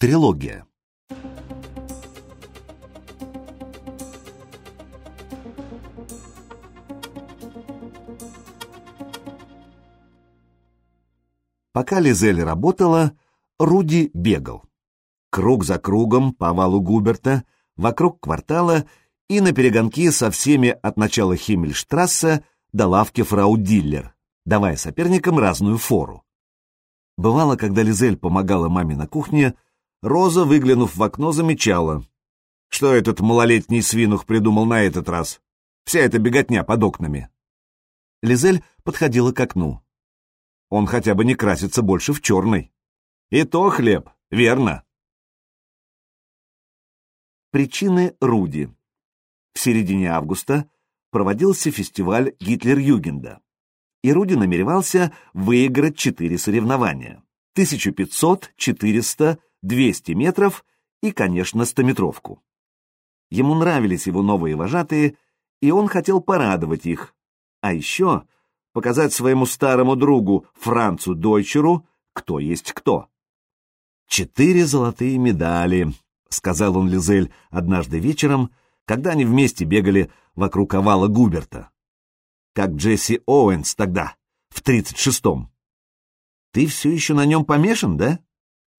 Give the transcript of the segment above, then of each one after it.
Трилогия. Пока Лизель работала, Руди бегал. Круг за кругом по валу Губерта, вокруг квартала и на перегонки со всеми от начала Химмельштрасса до лавки фрау Диллер, давая соперникам разную фору. Бывало, когда Лизель помогала маме на кухне, Роза, выглянув в окно, замечала. Что этот малолетний свинух придумал на этот раз? Вся эта беготня под окнами. Лизель подходила к окну. Он хотя бы не красится больше в черный. И то хлеб, верно. Причины Руди. В середине августа проводился фестиваль Гитлер-Югенда, и Руди намеревался выиграть четыре соревнования. 1500, 400, 200 метров и, конечно, стометровку. Ему нравились его новые вожатые, и он хотел порадовать их. А еще показать своему старому другу Францу Дойчеру, кто есть кто. «Четыре золотые медали», — сказал он Лизель однажды вечером, когда они вместе бегали вокруг овала Губерта. Как Джесси Оуэнс тогда, в тридцать шестом. «Ты все еще на нем помешан, да?»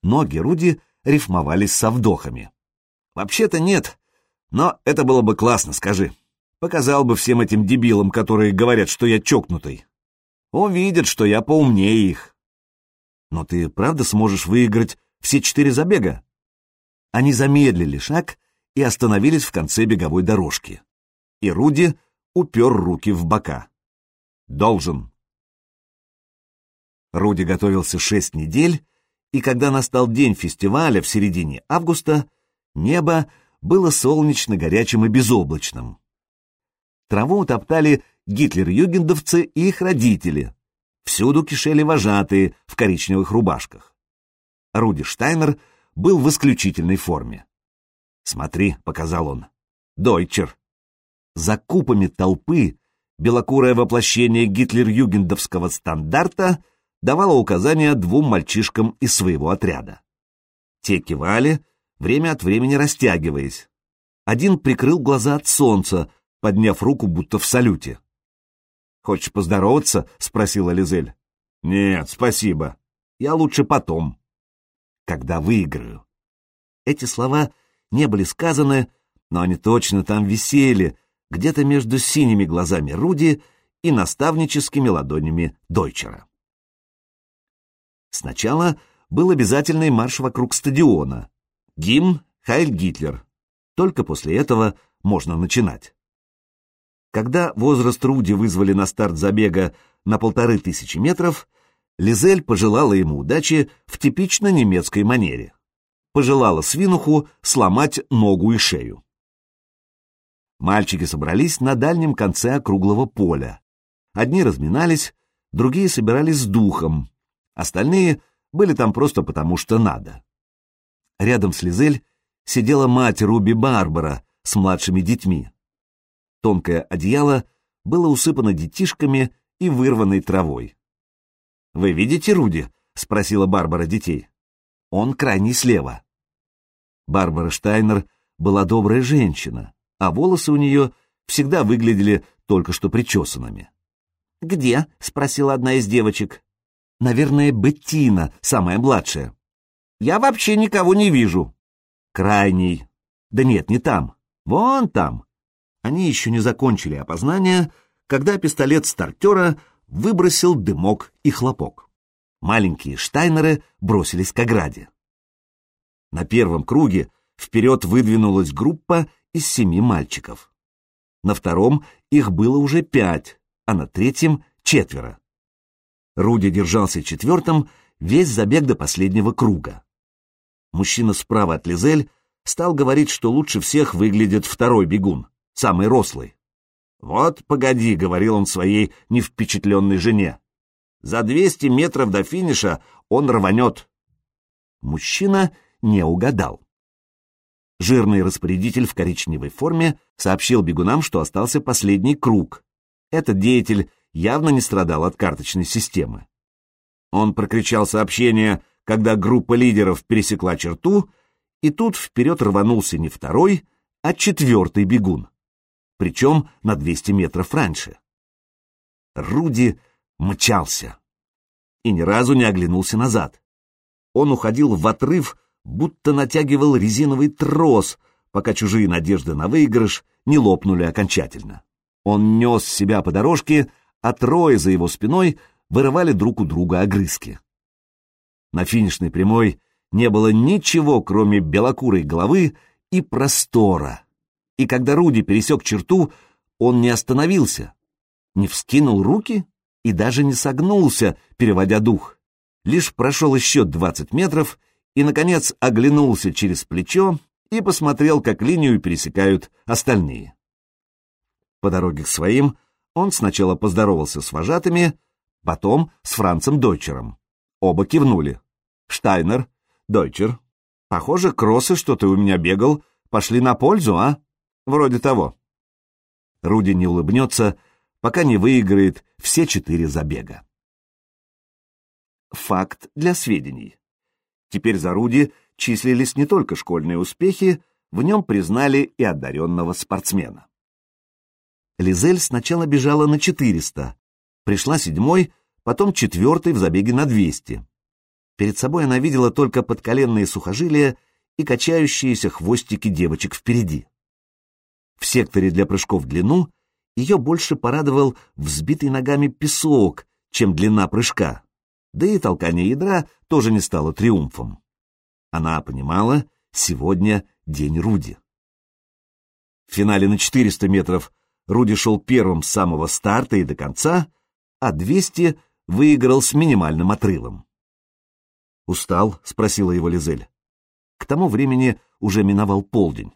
Ноги Руди рифмовались со вдохами. «Вообще-то нет, но это было бы классно, скажи. Показал бы всем этим дебилам, которые говорят, что я чокнутый. Увидят, что я поумнее их. Но ты правда сможешь выиграть все четыре забега?» Они замедлили шаг и остановились в конце беговой дорожки. И Руди упер руки в бока. «Должен». Руди готовился шесть недель и когда настал день фестиваля в середине августа, небо было солнечно горячим и безоблачным. Траву утоптали гитлер-югендовцы и их родители. Всюду кишели вожатые в коричневых рубашках. Руди Штайнер был в исключительной форме. «Смотри», — показал он, — «дойчер». За купами толпы белокурое воплощение гитлер-югендовского стандарта давала указания двум мальчишкам из своего отряда. Те кивали, время от времени растягиваясь. Один прикрыл глаза от солнца, подняв руку будто в салюте. «Хочешь поздороваться?» — спросила Лизель. «Нет, спасибо. Я лучше потом». «Когда выиграю». Эти слова не были сказаны, но они точно там висели, где-то между синими глазами Руди и наставническими ладонями Дойчера. Сначала был обязательный марш вокруг стадиона. Гимн «Хайль Гитлер». Только после этого можно начинать. Когда возраст Руди вызвали на старт забега на полторы тысячи метров, Лизель пожелала ему удачи в типично немецкой манере. Пожелала свинуху сломать ногу и шею. Мальчики собрались на дальнем конце округлого поля. Одни разминались, другие собирались с духом, Остальные были там просто потому, что надо. Рядом с Лизель сидела мать Руби Барбара с младшими детьми. Тонкое одеяло было усыпано детишками и вырванной травой. «Вы видите Руди?» — спросила Барбара детей. «Он крайний слева». Барбара Штайнер была добрая женщина, а волосы у нее всегда выглядели только что причесанными. «Где?» — спросила одна из девочек. Наверное, Беттина, самая младшая. Я вообще никого не вижу. Крайний. Да нет, не там. Вон там. Они еще не закончили опознание, когда пистолет стартера выбросил дымок и хлопок. Маленькие Штайнеры бросились к ограде. На первом круге вперед выдвинулась группа из семи мальчиков. На втором их было уже пять, а на третьем — четверо. Руди держался четвертым весь забег до последнего круга. Мужчина справа от Лизель стал говорить, что лучше всех выглядит второй бегун, самый рослый. «Вот, погоди», — говорил он своей невпечатленной жене. «За двести метров до финиша он рванет». Мужчина не угадал. Жирный распорядитель в коричневой форме сообщил бегунам, что остался последний круг. Этот деятель явно не страдал от карточной системы. Он прокричал сообщение когда группа лидеров пересекла черту, и тут вперед рванулся не второй, а четвертый бегун, причем на 200 метров раньше. Руди мчался и ни разу не оглянулся назад. Он уходил в отрыв, будто натягивал резиновый трос, пока чужие надежды на выигрыш не лопнули окончательно. Он нес себя по дорожке, а трое за его спиной вырывали друг у друга огрызки. На финишной прямой не было ничего, кроме белокурой головы и простора. И когда Руди пересек черту, он не остановился, не вскинул руки и даже не согнулся, переводя дух. Лишь прошел еще двадцать метров и, наконец, оглянулся через плечо и посмотрел, как линию пересекают остальные. По дороге к своим он сначала поздоровался с вожатыми, потом с Францем Дойчером. Оба кивнули. «Штайнер, Дойчер, похоже, кроссы, что ты у меня бегал, пошли на пользу, а? Вроде того». Руди не улыбнется, пока не выиграет все четыре забега. Факт для сведений. Теперь за Руди числились не только школьные успехи, в нем признали и одаренного спортсмена. Лизель сначала бежала на 400, пришла седьмой, потом четвертой в забеге на 200. Перед собой она видела только подколенные сухожилия и качающиеся хвостики девочек впереди. В секторе для прыжков в длину ее больше порадовал взбитый ногами песок, чем длина прыжка, да и толкание ядра тоже не стало триумфом. Она понимала, сегодня день Руди. В финале на 400 метров Руди шел первым с самого старта и до конца, а 200 выиграл с минимальным отрывом. «Устал?» — спросила его Лизель. К тому времени уже миновал полдень.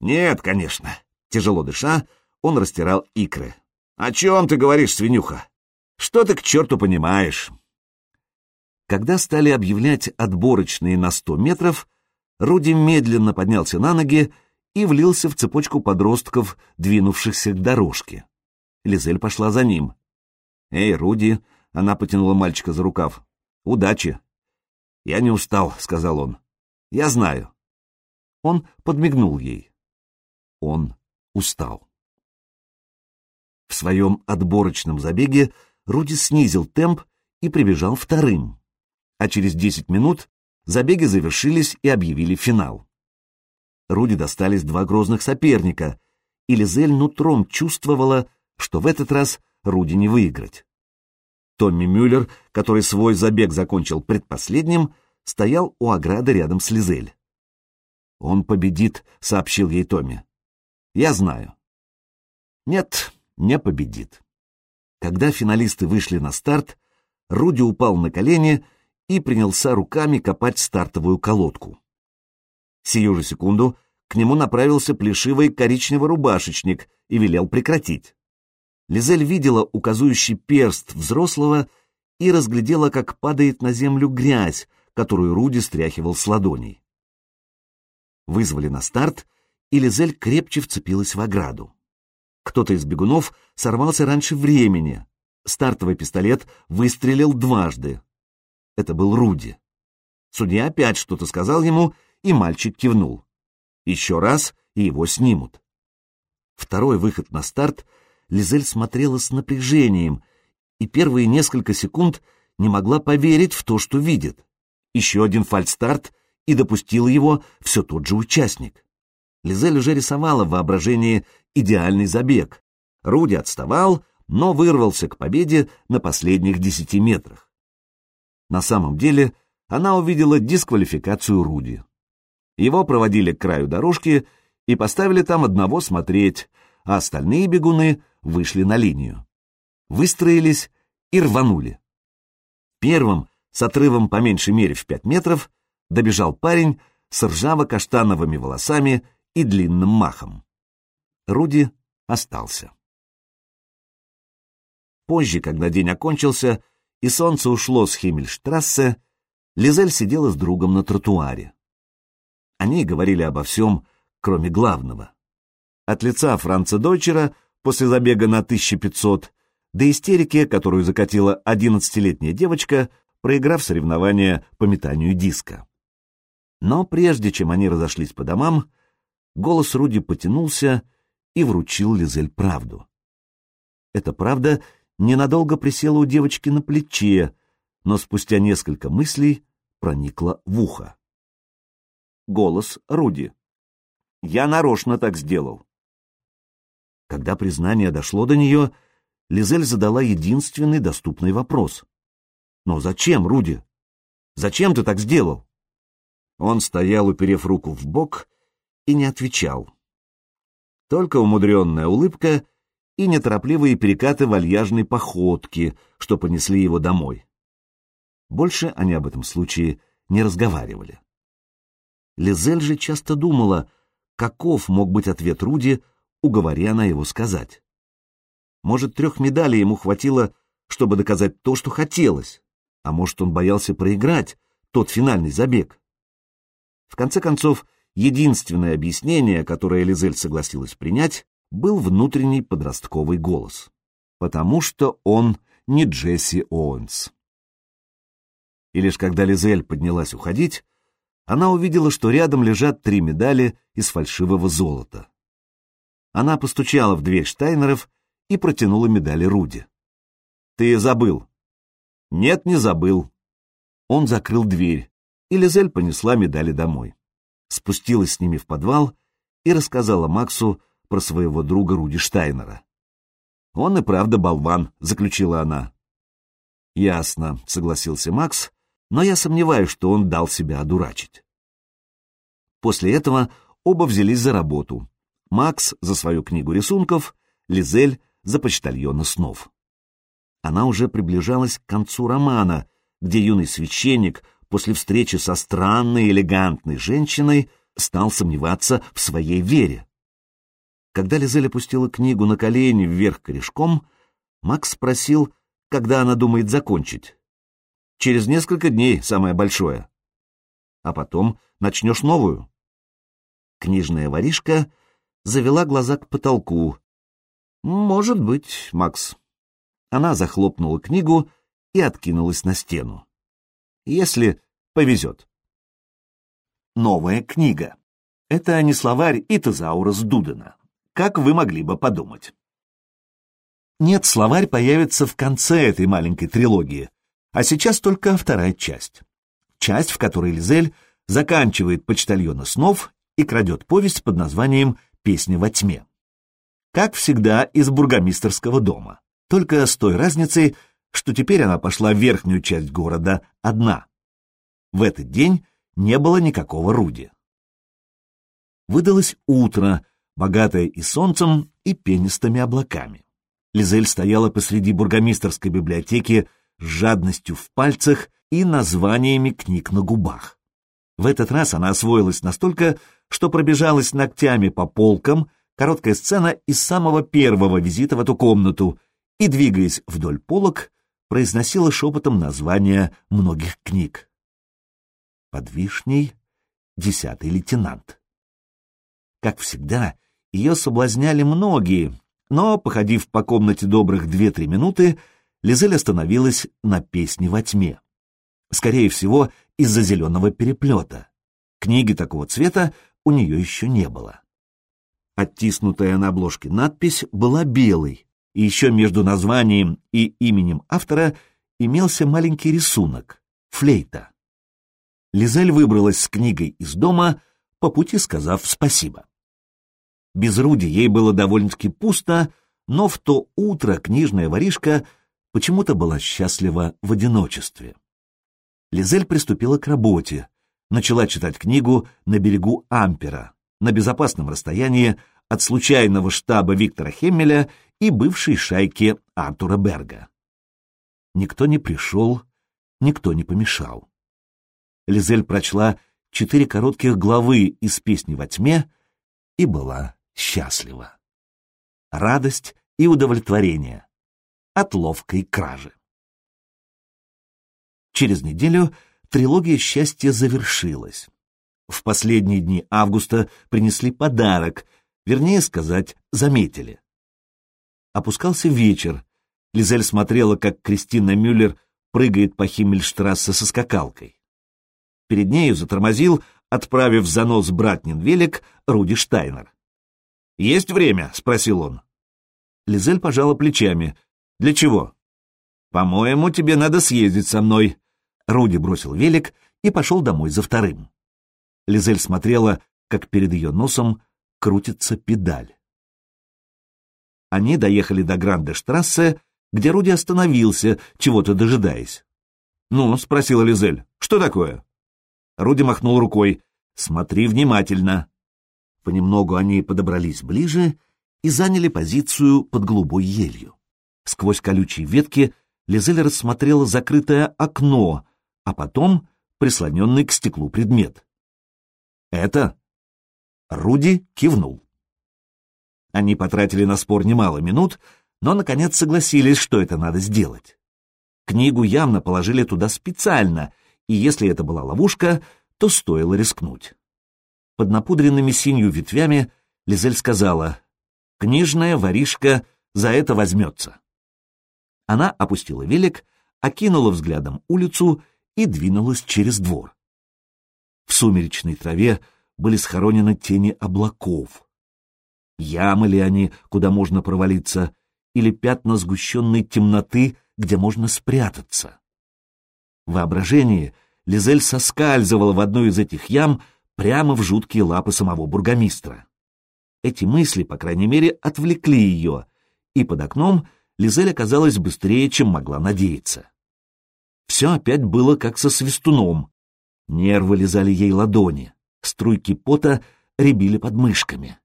«Нет, конечно». Тяжело дыша, он растирал икры. «О чем ты говоришь, свинюха? Что ты к черту понимаешь?» Когда стали объявлять отборочные на сто метров, Руди медленно поднялся на ноги и влился в цепочку подростков, двинувшихся к дорожке. Лизель пошла за ним. «Эй, Руди!» — она потянула мальчика за рукав. «Удачи!» «Я не устал», — сказал он. «Я знаю». Он подмигнул ей. Он устал. В своем отборочном забеге Руди снизил темп и прибежал вторым. А через десять минут забеги завершились и объявили финал. Руди достались два грозных соперника, и Лизель нутром чувствовала, что в этот раз Руди не выиграть. Томми Мюллер, который свой забег закончил предпоследним, стоял у ограды рядом с Лизель. «Он победит», — сообщил ей Томми. «Я знаю». «Нет, не победит». Когда финалисты вышли на старт, Руди упал на колени и принялся руками копать стартовую колодку. Сию же секунду к нему направился плешивый коричневый рубашечник и велел прекратить. Лизель видела указующий перст взрослого и разглядела, как падает на землю грязь, которую Руди стряхивал с ладоней. Вызвали на старт, и Лизель крепче вцепилась в ограду. Кто-то из бегунов сорвался раньше времени. Стартовый пистолет выстрелил дважды. Это был Руди. Судья опять что-то сказал ему, и мальчик кивнул. Еще раз, и его снимут. Второй выход на старт Лизель смотрела с напряжением, и первые несколько секунд не могла поверить в то, что видит. Еще один фальстарт, и допустил его все тот же участник. Лизель уже рисовала в воображении идеальный забег. Руди отставал, но вырвался к победе на последних десяти метрах. На самом деле она увидела дисквалификацию Руди. Его проводили к краю дорожки и поставили там одного смотреть, а остальные бегуны вышли на линию. Выстроились и рванули. Первым, с отрывом по меньшей мере в пять метров, добежал парень с ржаво-каштановыми волосами и длинным махом. Руди остался. Позже, когда день окончился и солнце ушло с Химмельштрассе, Лизель сидела с другом на тротуаре. Они говорили обо всем, кроме главного. От лица Франца Дойчера после забега на 1500 до истерики, которую закатила одиннадцатилетняя девочка, проиграв соревнования по метанию диска. Но прежде чем они разошлись по домам, голос Руди потянулся и вручил Лизель правду. Эта правда ненадолго присела у девочки на плече, но спустя несколько мыслей проникла в ухо. Голос Руди. «Я нарочно так сделал». Когда признание дошло до нее, Лизель задала единственный доступный вопрос. «Но зачем, Руди? Зачем ты так сделал?» Он стоял, уперев руку в бок, и не отвечал. Только умудренная улыбка и неторопливые перекаты вальяжной походки, что понесли его домой. Больше они об этом случае не разговаривали. Лизель же часто думала, каков мог быть ответ Руди, уговоря она его сказать. Может, трех медалей ему хватило, чтобы доказать то, что хотелось, а может, он боялся проиграть тот финальный забег. В конце концов, единственное объяснение, которое Лизель согласилась принять, был внутренний подростковый голос. Потому что он не Джесси Оуэнс. И лишь когда Лизель поднялась уходить, она увидела, что рядом лежат три медали из фальшивого золота. Она постучала в дверь Штайнеров и протянула медали Руди. «Ты забыл». «Нет, не забыл». Он закрыл дверь, и Лизель понесла медали домой. Спустилась с ними в подвал и рассказала Максу про своего друга Руди Штайнера. «Он и правда болван», — заключила она. «Ясно», — согласился Макс, но я сомневаюсь, что он дал себя одурачить. После этого оба взялись за работу. Макс за свою книгу рисунков, Лизель за почтальона снов. Она уже приближалась к концу романа, где юный священник после встречи со странной элегантной женщиной стал сомневаться в своей вере. Когда Лизель опустила книгу на колени вверх корешком, Макс спросил, когда она думает закончить. Через несколько дней самое большое. А потом начнешь новую. Книжная воришка завела глаза к потолку. Может быть, Макс. Она захлопнула книгу и откинулась на стену. Если повезет. Новая книга. Это не словарь Итазаура с Дудена, как вы могли бы подумать. Нет, словарь появится в конце этой маленькой трилогии, а сейчас только вторая часть. Часть, в которой Лизель заканчивает почтальона снов и крадет повесть под названием «Песня во тьме». Как всегда, из бургомистерского дома. Только с той разницей, что теперь она пошла в верхнюю часть города одна. В этот день не было никакого Руди. Выдалось утро, богатое и солнцем, и пенистыми облаками. Лизель стояла посреди бургомистерской библиотеки жадностью в пальцах и названиями книг на губах. В этот раз она освоилась настолько, что пробежалась ногтями по полкам, короткая сцена из самого первого визита в эту комнату, и, двигаясь вдоль полок, произносила шепотом названия многих книг. Под вишней — десятый лейтенант. Как всегда, ее соблазняли многие, но, походив по комнате добрых две-три минуты, Лизель остановилась на песне во тьме. Скорее всего, из-за зеленого переплета. Книги такого цвета у нее еще не было. Оттиснутая на обложке надпись была белой, и еще между названием и именем автора имелся маленький рисунок — флейта. Лизель выбралась с книгой из дома, по пути сказав спасибо. Без Руди ей было довольно-таки пусто, но в то утро книжная воришка почему-то была счастлива в одиночестве. Лизель приступила к работе, начала читать книгу на берегу Ампера, на безопасном расстоянии от случайного штаба Виктора Хеммеля и бывшей шайки Артура Берга. Никто не пришел, никто не помешал. Лизель прочла четыре коротких главы из «Песни во тьме» и была счастлива. Радость и удовлетворение от ловкой кражи. Через неделю трилогия счастья завершилась. В последние дни августа принесли подарок, вернее сказать, заметили. Опускался вечер. Лизель смотрела, как Кристина Мюллер прыгает по Химмельштрассе со скакалкой. Перед нею затормозил, отправив за нос братнин велик, Руди Штайнер. «Есть время?» — спросил он. Лизель пожала плечами. «Для чего?» «По-моему, тебе надо съездить со мной». Руди бросил велик и пошел домой за вторым. Лизель смотрела, как перед ее носом крутится педаль. Они доехали до Гранде-штрассе, где Руди остановился, чего-то дожидаясь. «Ну?» — спросила Лизель. «Что такое?» Руди махнул рукой. «Смотри внимательно». Понемногу они подобрались ближе и заняли позицию под голубой елью. Сквозь колючие ветки Лизель рассмотрела закрытое окно, а потом прислоненный к стеклу предмет. «Это?» Руди кивнул. Они потратили на спор немало минут, но, наконец, согласились, что это надо сделать. Книгу явно положили туда специально, и если это была ловушка, то стоило рискнуть. Под напудренными синью ветвями Лизель сказала, «Книжная воришка за это возьмется». Она опустила велик, окинула взглядом улицу и двинулась через двор. В сумеречной траве были схоронены тени облаков. Ямы ли они, куда можно провалиться, или пятна сгущенной темноты, где можно спрятаться? В воображении Лизель соскальзывала в одну из этих ям прямо в жуткие лапы самого бургомистра. Эти мысли, по крайней мере, отвлекли ее, и под окном Лизель оказалась быстрее, чем могла надеяться. Все опять было как со свистуном. Нервы лизали ей ладони, струйки пота рябили под мышками.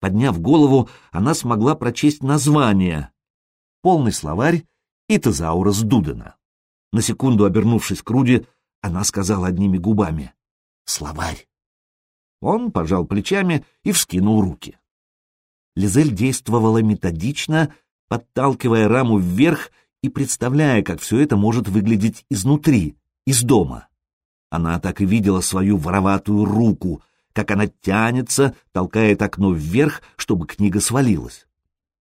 Подняв голову, она смогла прочесть название. Полный словарь Итозаурус Дудена. На секунду обернувшись к Руди, она сказала одними губами «Словарь». Он пожал плечами и вскинул руки. Лизель действовала методично, подталкивая раму вверх и представляя, как все это может выглядеть изнутри, из дома. Она так и видела свою вороватую руку, как она тянется, толкает окно вверх, чтобы книга свалилась.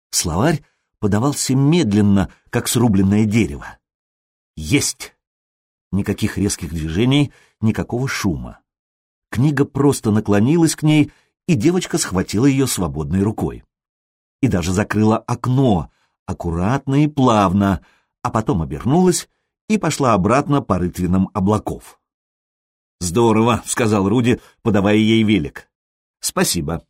Словарь подавался медленно, как срубленное дерево. Есть! Никаких резких движений, никакого шума. Книга просто наклонилась к ней, и девочка схватила ее свободной рукой. И даже закрыла окно, аккуратно и плавно, а потом обернулась и пошла обратно по рытвинам облаков. «Здорово», — сказал Руди, подавая ей велик. «Спасибо».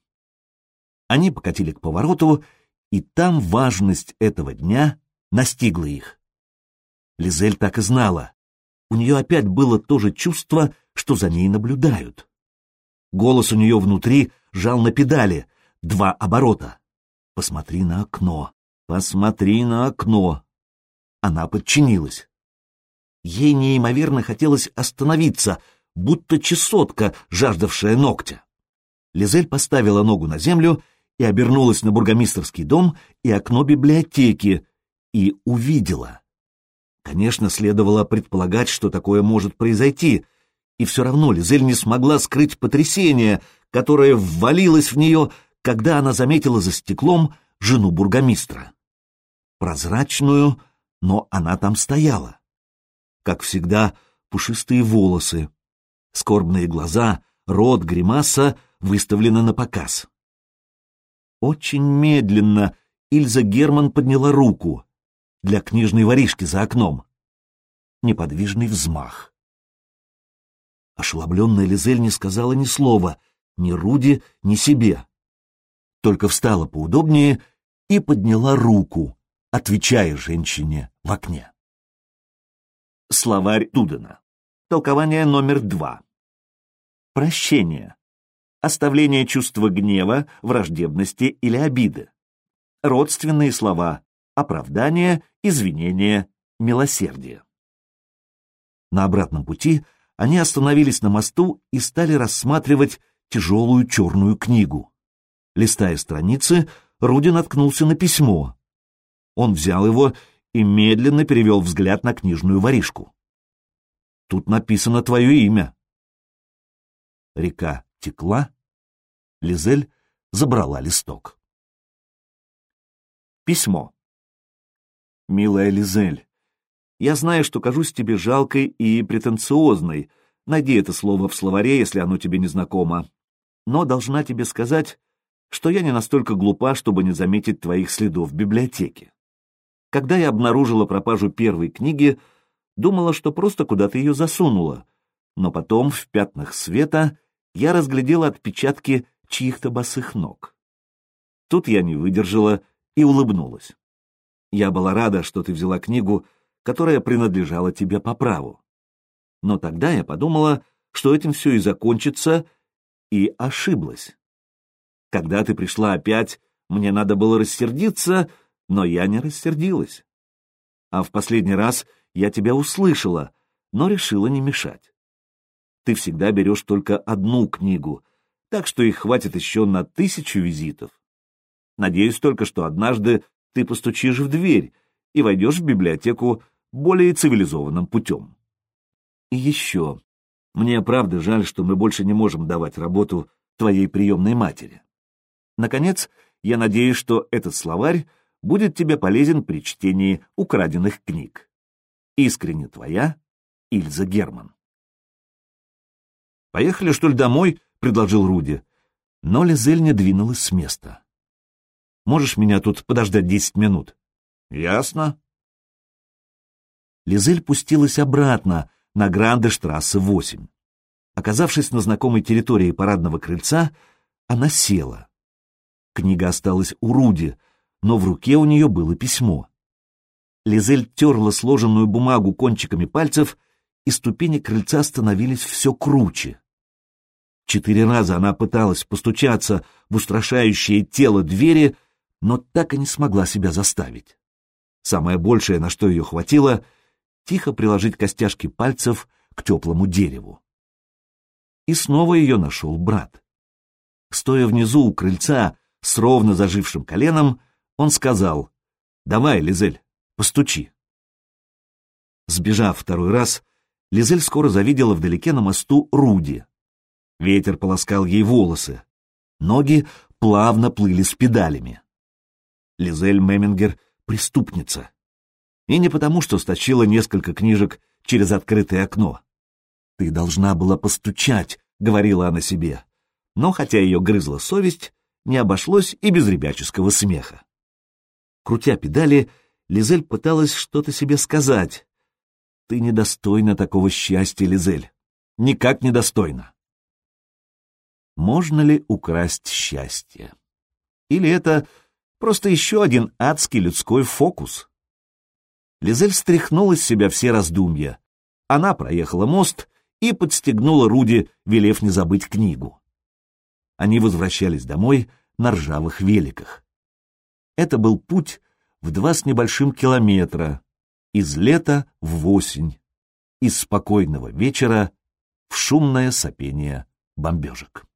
Они покатили к повороту, и там важность этого дня настигла их. Лизель так и знала. У нее опять было то же чувство, что за ней наблюдают. Голос у нее внутри жал на педали. Два оборота. «Посмотри на окно. Посмотри на окно». Она подчинилась. Ей неимоверно хотелось остановиться, будто чесотка, жаждавшая ногтя. Лизель поставила ногу на землю и обернулась на бургомистерский дом и окно библиотеки, и увидела. Конечно, следовало предполагать, что такое может произойти, и все равно Лизель не смогла скрыть потрясение, которое ввалилось в нее, когда она заметила за стеклом жену бургомистра. Прозрачную, но она там стояла. Как всегда, пушистые волосы, скорбные глаза, рот, гримаса выставлены на показ. Очень медленно Ильза Герман подняла руку для книжной воришки за окном. Неподвижный взмах. Ошеломленная Лизель не сказала ни слова, ни Руди, ни себе. Только встала поудобнее и подняла руку, отвечая женщине в окне. Словарь Дудена. Толкование номер два. Прощение. Оставление чувства гнева, враждебности или обиды. Родственные слова. Оправдание, извинение, милосердие. На обратном пути они остановились на мосту и стали рассматривать тяжелую черную книгу. Листая страницы, Руди наткнулся на письмо. Он взял его и медленно перевел взгляд на книжную воришку. «Тут написано твое имя», Река текла, Лизель забрала листок. Письмо. «Милая Лизель, Я знаю, что кажусь тебе жалкой и претенциозной. Найди это слово в словаре, если оно тебе не знакомо. Но должна тебе сказать, что я не настолько глупа, чтобы не заметить твоих следов в библиотеке. Когда я обнаружила пропажу первой книги, думала, что просто куда-то ее засунула, но потом в пятнах света я разглядела отпечатки чьих-то босых ног. Тут я не выдержала и улыбнулась. Я была рада, что ты взяла книгу, которая принадлежала тебе по праву. Но тогда я подумала, что этим все и закончится, и ошиблась. Когда ты пришла опять, мне надо было рассердиться, но я не рассердилась. А в последний раз я тебя услышала, но решила не мешать. Ты всегда берешь только одну книгу, так что их хватит еще на тысячу визитов. Надеюсь только, что однажды ты постучишь в дверь и войдешь в библиотеку более цивилизованным путем. И еще. Мне правда жаль, что мы больше не можем давать работу твоей приемной матери. Наконец, я надеюсь, что этот словарь будет тебе полезен при чтении украденных книг. Искренне твоя, Ильза Герман. «Поехали, что ли, домой?» — предложил Руди. Но Лизель не двинулась с места. «Можешь меня тут подождать десять минут?» «Ясно». Лизель пустилась обратно на Гранде-штрассе 8. Оказавшись на знакомой территории парадного крыльца, она села. Книга осталась у Руди, но в руке у нее было письмо. Лизель терла сложенную бумагу кончиками пальцев, и ступени крыльца становились все круче. Четыре раза она пыталась постучаться в устрашающее тело двери, но так и не смогла себя заставить. Самое большее, на что ее хватило, тихо приложить костяшки пальцев к теплому дереву. И снова ее нашел брат. Стоя внизу у крыльца, с ровно зажившим коленом, он сказал, «Давай, Лизель, постучи». Сбежав второй раз, Лизель скоро завидела вдалеке на мосту Руди. Ветер полоскал ей волосы. Ноги плавно плыли с педалями. Лизель Мемингер — преступница. И не потому, что стащила несколько книжек через открытое окно. «Ты должна была постучать», — говорила она себе. Но хотя ее грызла совесть, не обошлось и без ребяческого смеха. Крутя педали, Лизель пыталась что-то себе сказать. «Ты недостойна такого счастья, Лизель. Никак недостойна». Можно ли украсть счастье? Или это просто еще один адский людской фокус? Лизель стряхнула с себя все раздумья. Она проехала мост и подстегнула Руди, велев не забыть книгу. Они возвращались домой на ржавых великах. Это был путь в два с небольшим километра, из лета в осень, из спокойного вечера в шумное сопение бомбежек.